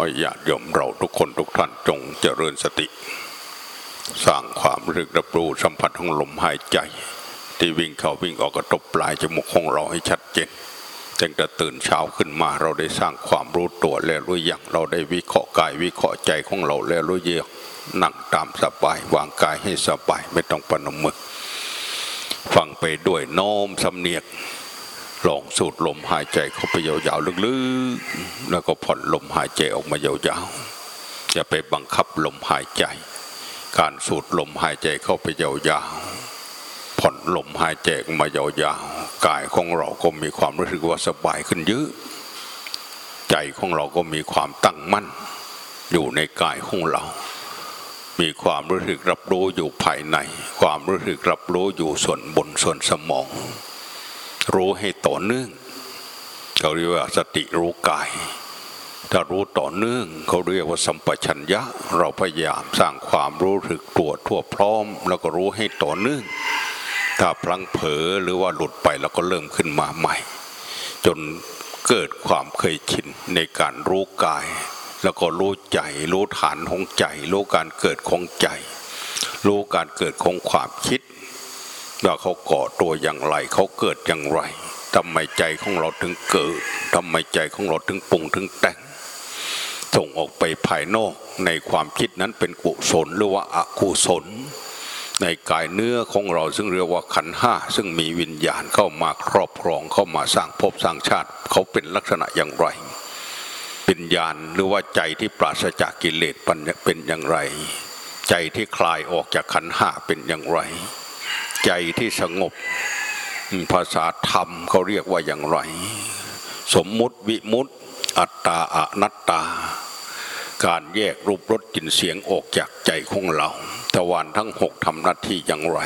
ให้ญาติโยมเราทุกคนทุกท่านจงเจริญสติ สร้างความรึกรับรู้สัมผัสของลมหายใจ ที่วิ่งเข้าวิ่งออกกระทบปลายจมูกของเราให้ชัดเจนตั้งแต่ตื่นเช้าขึ้นมาเราได้สร้างความรู้ตัวแล้วรู้อย่างเราได้วิเคราะห์กายวิเคราะห์ใจของเราแล้วรู้อย่างนั่งตามสบายวางกายให้สบายไม่ต้องปนมมือฟังไปด้วยโน้มสำเนียก ลองสูดลมหายใจเข้าไปยาวๆลึกๆ แล้วก็ผ่อนลมหายใจออกมายาวๆอย่าไปบังคับลมหายใจ การสูดลมหายใจเข้าไปยาวๆผ่อนลมหายใจออกมายาวๆกายของเราก็มีความรู้สึกว่าสบายขึ้นเยอะใจของเราก็มีความตั้งมั่น อยู่ในกายของเรา มีความรู้สึกรับรู้อยู่ภายใน ความรู้สึกรับรู้อยู่ส่วนบนส่วนสมอง รู้ให้ต่อเนื่องเขาเรียกว่าสติรู้กาย ถ้ารู้ต่อเนื่องเขาเรียกว่าสัมปชัญญะ เราพยายามสร้างความรู้สึกตัวทั่วพร้อม แล้วก็รู้ให้ต่อเนื่อง ถ้าพลังเผลอหรือว่าหลุดไปแล้วก็เริ่มขึ้นมาใหม่ จนเกิดความเคยชินในการรู้กาย แล้วก็รู้ใจ รู้ฐานของใจ รู้การเกิดของใจ รู้การเกิดของความคิด ว่าเขาก่อตัวอย่างไร เขาเกิดอย่างไรทำไมใจของเราถึงเกิดทำไมใจของเราถึงปรุงถึงแต่งส่งออกไปภายนอกในความคิดนั้นเป็นกุศลหรือว่าอกุศล ในกายเนื้อของเราซึ่งเรียกว่าขันห้าซึ่งมีวิญญาณเข้ามาครอบครองเข้ามาสร้างภพสร้างชาติ เขาเป็นลักษณะอย่างไรวิญญาณหรือว่าใจที่ปราศจากกิเลสเป็นอย่างไร ใจที่คลายออกจากขันห้าเป็นอย่างไร ใจที่สงบ ภาษาธรรมเขาเรียกว่าอย่างไร สมมุติวิมุตติอัตตาอนัตตา การแยกรูปรสกลิ่นเสียงออกจากใจของเราทวารทั้งหกทำหน้าที่อย่างไร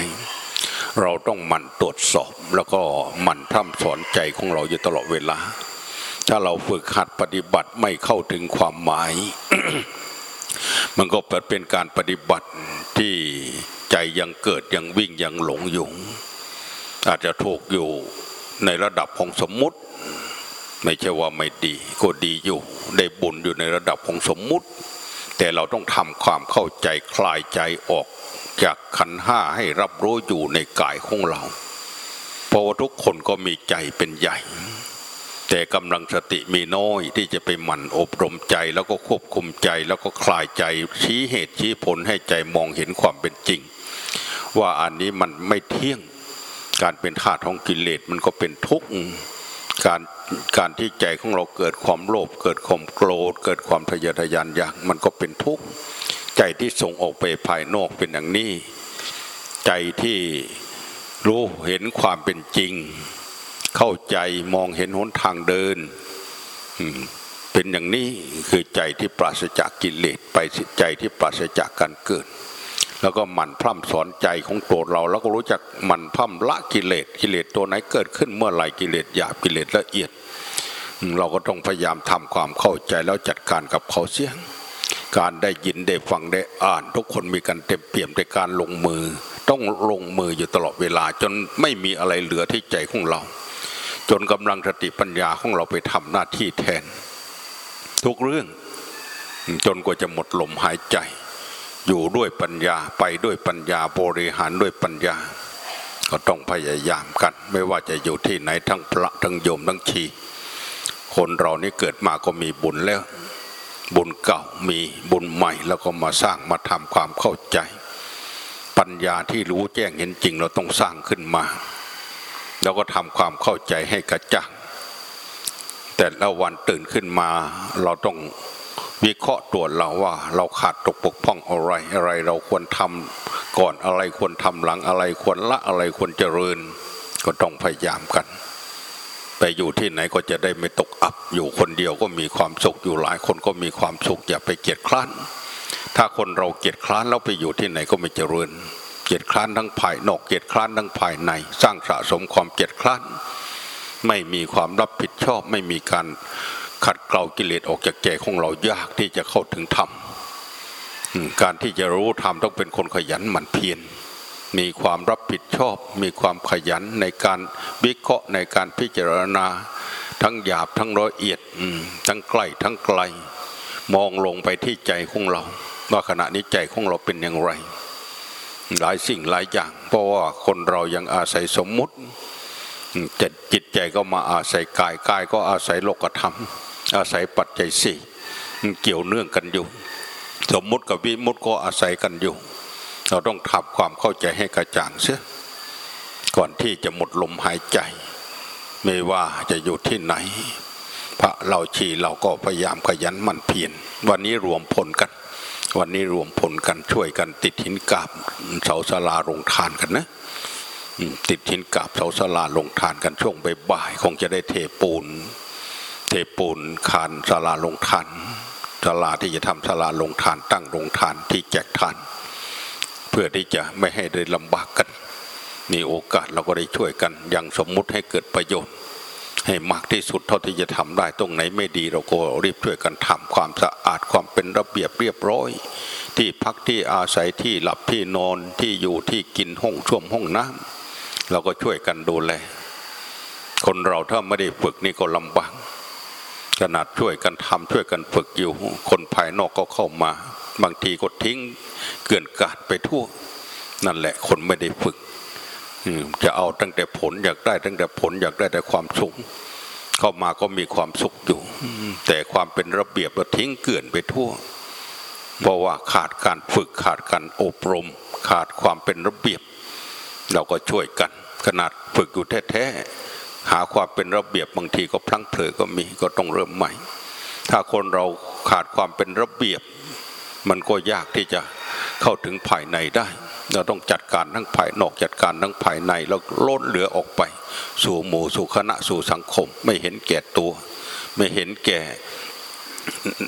เราต้องหมั่นตรวจสอบแล้วก็หมั่นพร่ำสอนใจของเราอยู่ตลอดเวลา ถ้าเราฝึกหัดปฏิบัติไม่เข้าถึงความหมาย มันก็เป็นการปฏิบัติที่ ใจยังเกิดยังวิ่งยังหลงอยู่ อาจจะถูกอยู่ในระดับของสมมุติ ไม่ใช่ว่าไม่ดีก็ดีอยู่ ได้บุญอยู่ในระดับของสมมุติ แต่เราต้องทำความเข้าใจคลายใจออก จากขันห้าให้รับรู้อยู่ในกายของเรา เพราะว่าทุกคนก็มีใจเป็นใหญ่ แต่กำลังสติมีน้อยที่จะไปหมั่นอบรมใจแล้วก็ควบคุมใจแล้วก็คลายใจชี้เหตุชี้ผลให้ใจมองเห็นความเป็นจริง ว่าอันนี้มันไม่เที่ยง การเป็นธาตุของกิเลสมันก็เป็นทุกข์การการที่ใจของเราเกิดความโลภเกิดความโกรธเกิดความทะเยอทะยานอยากมันก็เป็นทุกข์ใจที่ส่งออกไปภายนอกเป็นอย่างนี้ ใจที่รู้เห็นความเป็นจริง เข้าใจมองเห็นหนทางเดินเป็นอย่างนี้คือใจที่ปราศจากกิเลสไปใจที่ปราศจากการเกิด แล้วก็หมั่นพร่ำสอนใจของตัวเรา แล้วก็รู้จักหมั่นพร่ำละกิเลสกิเลสตัวไหนเกิดขึ้นเมื่อไหร่กิเลสหยาบกิเลสละเอียด เราก็ต้องพยายามทำความเข้าใจแล้วจัดการกับเขาเสียงการได้ยินได้ฟังได้อ่าน ทุกคนมีการเต็มเปี่ยมในการลงมือ ต้องลงมืออยู่ตลอดเวลาจนไม่มีอะไรเหลือที่ใจของเรา จนกำลังสติปัญญาของเราไปทำหน้าที่แทน ทุกเรื่อง จนกว่าจะหมดลมหายใจ อยู่ด้วยปัญญาไปด้วยปัญญาบริหารด้วยปัญญา ก็ต้องพยายามกัน ไม่ว่าจะอยู่ที่ไหนทั้งพระทั้งโยมทั้งชี คนเรานี่เกิดมาก็มีบุญแล้ว บุญเก่ามีบุญใหม่แล้วก็มาสร้างมาทำความเข้าใจ ปัญญาที่รู้แจ้งเห็นจริงเราต้องสร้างขึ้นมา แล้วก็ทำความเข้าใจให้กระจ่างแต่ละวันตื่นขึ้นมาเราต้อง วิเคราะห์ตัวจเราว่าเราขาดตกปกพ้องอะไรอะไรเราควรทำก่อนอะไรควรทำหลังอะไรควรละอะไรควรเจริญ ก็ต้องพยายามกัน ไปอยู่ที่ไหนก็จะได้ไม่ตกอับ อยู่คนเดียวก็มีความสุขอยู่หลายคนก็มีความสุขอย่าไปเกียดคร้านถ้าคนเราเกียดคร้านแล้วไปอยู่ที่ไหนก็ไม่เจริญ เกียดคร้านทั้งภายนอกเกียดคร้านทั้งภายใน สร้างสะสมความเกียดคร้านไม่มีความรับผิดชอบไม่มีการ ขัดเกลากิเลสออกจากใจของเรายากที่จะเข้าถึงธรรมการที่จะรู้ธรรมต้องเป็นคนขยันหมั่นเพียรมีความรับผิดชอบ มีความขยันในการวิเคราะห์ในการพิจารณา ทั้งหยาบทั้งละเอียดทั้งใกล้ทั้งไกล มองลงไปที่ใจของเรา ว่าขณะนี้ใจของเราเป็นอย่างไร หลายสิ่งหลายอย่าง เพราะว่าคนเรายังอาศัยสมมุติจิตจิตใจก็มาอาศัยกายกายก็อาศัยโลกธรรม อาศัยปัจจัยสี่เกี่ยวเนื่องกันอยู่ สมมติกับวิมุติก็อาศัยกันอยู่ เราต้องทำความเข้าใจให้กระจ่างเสียก่อนที่จะหมดลมหายใจ ไม่ว่าจะอยู่ที่ไหน พระเราชีเราก็พยายามขยันมั่นเพียรวันนี้รวมพลกัน วันนี้รวมพลกันช่วยกันติดหินกาบเสาสลาลงทานกันนะติดหินกาบเสาสลาลงทานกันช่วงบ่ายๆคงจะได้เทปูน เทปูนคานสลาลงทานสลาที่จะทำสลาลงทานตั้งลงทานที่แจกทาน เพื่อที่จะไม่ให้ได้ลำบากกัน มีโอกาสเราก็ได้ช่วยกันยังสมมุติให้เกิดประโยชน์ ให้มากที่สุดเท่าที่จะทำได้ตรงไหนไม่ดีเราก็รีบช่วยกันทำความสะอาดความเป็นระเบียบเรียบร้อย ที่พักที่อาศัยที่หลับที่นอนที่อยู่ที่กินห้องช่วมห้องน้ำเราก็ช่วยกันดูแลคนเราถ้าไม่ได้ฝึกนี่ก็ลำบาก ขนาดช่วยกันทำช่วยกันฝึกอยู่ คนภายนอกก็เข้ามา บางทีก็ทิ้งเกลื่อนกาดไปทั่ว นั่นแหละคนไม่ได้ฝึกจะเอาตั้งแต่ผลอยากได้ตั้งแต่ผลอยากได้แต่ความสุขเข้ามาก็มีความสุขอยู่ แต่ความเป็นระเบียบเราทิ้งเกลื่อนไปทั่ว เพราะว่าขาดการฝึกขาดการอบรม ขาดความเป็นระเบียบ เราก็ช่วยกัน ขนาดฝึกอยู่แท้ๆ หาความเป็นระเบียบบางทีก็พลั้งเผลอก็มีก็ต้องเริ่มใหม่ ถ้าคนเราขาดความเป็นระเบียบ มันก็ยากที่จะเข้าถึงภายในได้ เราต้องจัดการทั้งภายนอกจัดการทั้งภายในแล้วล้นเหลือออกไป สู่หมู่สู่คณะสู่สังคม ไม่เห็นแก่ตัว ไม่เห็นแก่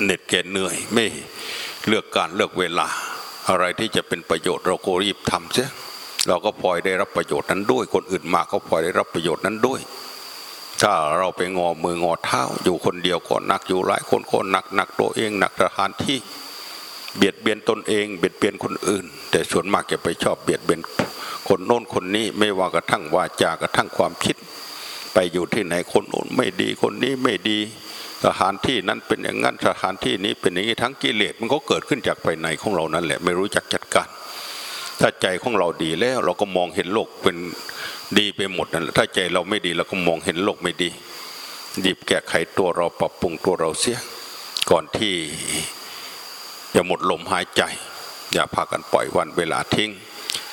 เหน็ดแก่เหนื่อยไม่เลือกการเลือกเวลา อะไรที่จะเป็นประโยชน์เราก็รีบทำเสียเราก็พลอยได้รับประโยชน์นั้นด้วย คนอื่นมาก็พลอยได้รับประโยชน์นั้นด้วย ถ้าเราไปงอมืองอเท้า อยู่คนเดียวก็หนักอยู่หลายคนก็หนักหนักตัวเองหนักสถานที่เบียดเบียนตนเองเบียดเบียนคนอื่น แต่ส่วนมากจะไปชอบเบียดเบียนคนโน้นคนนี้ไม่ว่ากระทั่งวาจากระทั่งความคิด ไปอยู่ที่ไหนคนโน้นไม่ดีคนนี้ไม่ดีสถานที่นั้นเป็นอย่างนั้นสถานที่นี้เป็นอย่างนี้ทั้งกิเลสมันก็เกิดขึ้นจากภายในของเรานั่นแหละ ไม่รู้จักจัดการถ้าใจของเราดีแล้วเราก็มองเห็นโลกเป็น ดีไปหมดนั่นแหละถ้าใจเราไม่ดีเราก็มองเห็นโลกไม่ดีดีบแก้ไขตัวเราปรับปรุงตัวเราเสีย ก่อนที่จะหมดลมหายใจ อย่าพากันปล่อยวันเวลาทิ้ง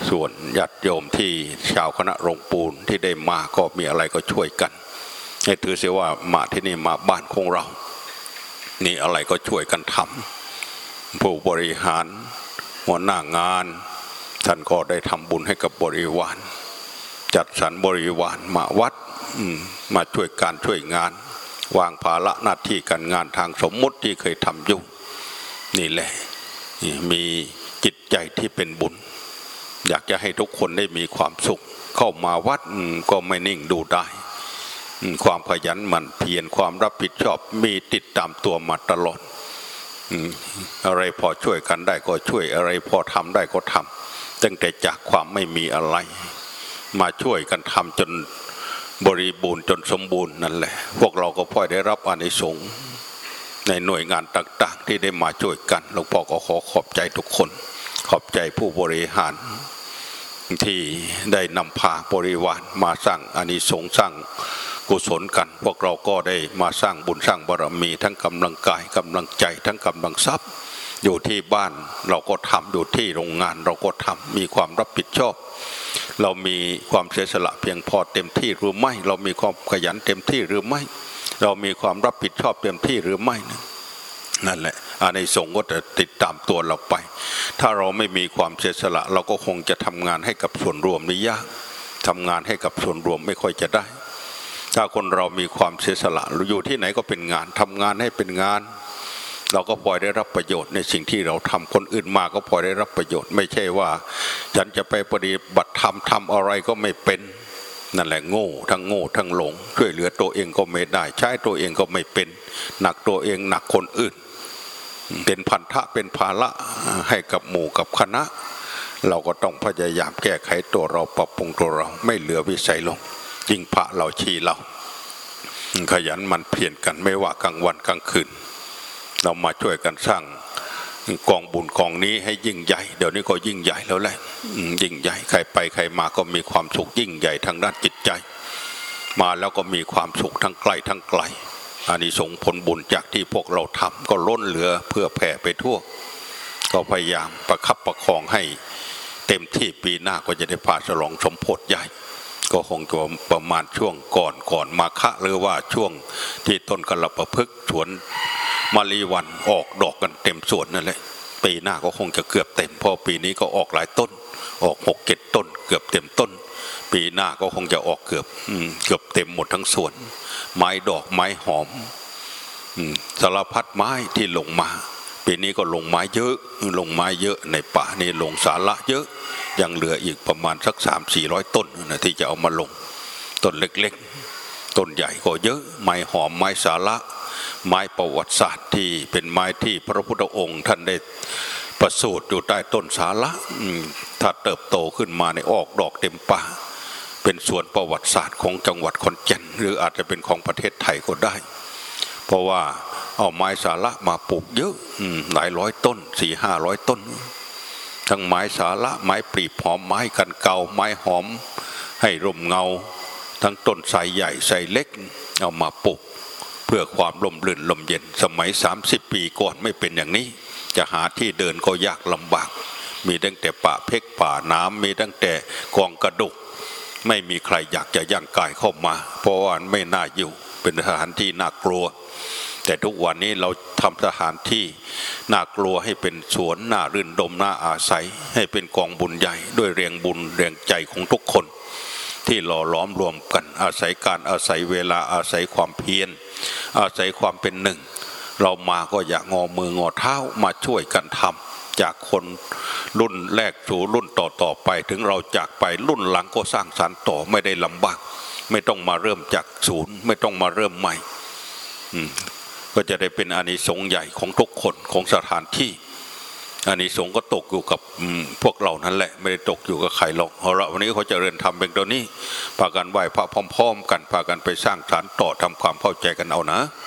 ส่วนญาติโยมที่ชาวคณะโรงปูนที่ได้มาก็มีอะไรก็ช่วยกันให้ถือเสียว่ามาที่นี่มาบ้านของเรา นี่อะไรก็ช่วยกันทำผู้บริหารหัวหน้างาน ท่านก็ได้ทำบุญให้กับบริวาร จัดสรรบริวารมาวัดมาช่วยการช่วยงาน วางภาระหน้าที่การงานทางสมมุติที่เคยทำอยู่นี่แหละมีจิตใจที่เป็นบุญ อยากจะให้ทุกคนได้มีความสุข เข้ามาวัดก็ไม่นิ่งดูได้ความขยันหมั่นเพียรความรับผิดชอบมีติดตามตัวมาตลอดอะไรพอช่วยกันได้ก็ช่วยอะไรพอทำได้ก็ทำตั้งแต่จากความไม่มีอะไร มาช่วยกันทำจนบริบูรณ์จนสมบูรณ์นั่นแหละ พวกเราก็พ่อยได้รับอานิสงส์ในหน่วยงานต่างๆ ที่ได้มาช่วยกันหลวงพ่อก็ขอขอบใจทุกคน ขอบใจผู้บริหาร ที่ได้นำพาบริวารมาสร้างอานิสงส์สร้างกุศลกัน พวกเราก็ได้มาสร้างบุญสร้างบารมี ทั้งกำลังกายกำลังใจ ทั้งกำลังทรัพย์ อยู่ที่บ้านเราก็ทำอยู่ที่โรงงานเราก็ทำมีความรับผิดชอบ เรามีความเสียสละเพียงพอเต็มที่หรือไม่ เรามีความขยันเต็มที่หรือไม่ เรามีความรับผิดชอบเต็มที่หรือไม่นั่นแหละอาในสงก็จะติดตามตัวเราไป ถ้าเราไม่มีความเสียสละ เราก็คงจะทำงานให้กับส่วนรวมนี่ยากทำงานให้กับส่วนรวมไม่ค่อยจะได้ ถ้าคนเรามีความเสียสละอยู่ที่ไหนก็เป็นงานทำงานให้เป็นงาน เราก็พลอยได้รับประโยชน์ในสิ่งที่เราทำคนอื่นมาก็พลอยได้รับประโยชน์ ไม่ใช่ว่า ฉันจะไปปฏิบัติธรรมทำอะไรก็ไม่เป็นนั่นแหละโง่ทั้งโง่ทั้งหลงช่วยเหลือตัวเองก็ไม่ได้ ใช้ตัวเองก็ไม่เป็น หนักตัวเองหนักคนอื่น เป็นพันธะเป็นภาระให้กับหมู่กับคณะ เราก็ต้องพยายามแก้ไขตัวเราปรับปรุงตัวเรา ไม่เหลือวิสัยลงยิ่งพระเราชีเรา ขยันมันเพียรกันไม่ว่ากลางวันกลางคืน เรามาช่วยกันสร้างกองบุญกองนี้ให้ยิ่งใหญ่ เดี๋ยวนี้ก็ยิ่งใหญ่แล้วแหละยิ่งใหญ่ใครไปใครมาก็มีความสุขยิ่งใหญ่ทางด้านจิตใจ มาแล้วก็มีความสุขทั้งใกล้ทั้งไกลอานิสงส์ผลบุญจากที่พวกเราทำก็ล้นเหลือเพื่อแผ่ไปทั่ว ก็พยายามประคับประคองให้ เต็มที่ปีหน้าก็จะได้พาฉลองสมโพธิใหญ่ ก็คงจะประมาณช่วงก่อนก่อนมาคะหรือว่าช่วงที่ต้นกระประพฤกษ์สวน มารีวันออกดอกกันเต็มสวนนั่นแหละปีหน้าก็คงจะเกือบเต็มพราะปีนี้ก็ออกหลายต้น ออกหกเจ็ดต้น เกือบเต็มต้น ปีหน้าก็คงจะออกเกือบอืเกือบเต็มหมดทั้งสวน ไม้ดอกไม้หอมสารพัดไม้ที่ลงมา ปีนี้ก็ลงไม้เยอะลงไม้เยอะในป่านี่ลงสาระเยอะยังเหลืออีกประมาณสักสามสี่ร้อยต้นนะที่จะเอามาลง ต้นเล็กๆ ต้นใหญ่ก็เยอะ ไม้หอมไม้สาระ ไม้ประวัติศาสตร์ที่เป็นไม้ที่พระพุทธองค์ท่านได้ประสูติอยู่ใต้ต้นสาระถ้าเติบโตขึ้นมาในออกดอกเต็มป่าเป็นส่วนประวัติศาสตร์ของจังหวัดขอนแก่นหรืออาจจะเป็นของประเทศไทยก็ได้ เพราะว่าเอาไม้สาระมาปลูกเยอะหลายร้อยต้นสี่ห้าร้อยต้น ทั้งไม้สาระไม้ปลีบหอมไม้กันเกาไม้หอม ให้ร่มเงา ทั้งต้นไทรใหญ่ไทรเล็ก เอามาปลูก เพื่อความลมลื่นลมเย็นสมัย 30 ปีก่อนไม่เป็นอย่างนี้ จะหาที่เดินก็ยากลำบาก มีตั้งแต่ป่าเพกป่าน้ำมีตั้งแต่กองกระดุกไม่มีใครอยากจะย่างกายเข้ามา เพราะว่าไม่น่าอยู่เป็นสถานที่น่ากลัว แต่ทุกวันนี้เราทำสถานที่น่ากลัวให้เป็นสวนน่ารื่นดมน่าอาศัย ให้เป็นกองบุญใหญ่ด้วยแรงบุญแรงใจของทุกคน ที่หล่อล้อมรวมกันอาศัยการอาศัยเวลาอาศัยความเพียร อาศัยความเป็นหนึ่ง เรามาก็อยางงอมืองอเท้ามาช่วยกันทำจากคนรุ่นแรกสู่รุ่นต่อต่อไป ถึงเราจากไปรุ่นหลังก็สร้างสรรค์ต่อไม่ได้ลำบาก ไม่ต้องมาเริ่มจากศูนย์ ไม่ต้องมาเริ่มใหม่ก็จะได้เป็นอานิสงส์ใหญ่ของทุกคนของสถานที่ อันนี้สงก็ตกอยู่กับพวกเรานั่นแหละ ไม่ได้ตกอยู่กับใครหรอกเอาละวันนี้เขาจะเรียนทำเป็นตัวนี้พากันไหว้พระพร้อม ๆ กันพากันไปสร้างฐานต่อทำความเข้าใจกันเอานะ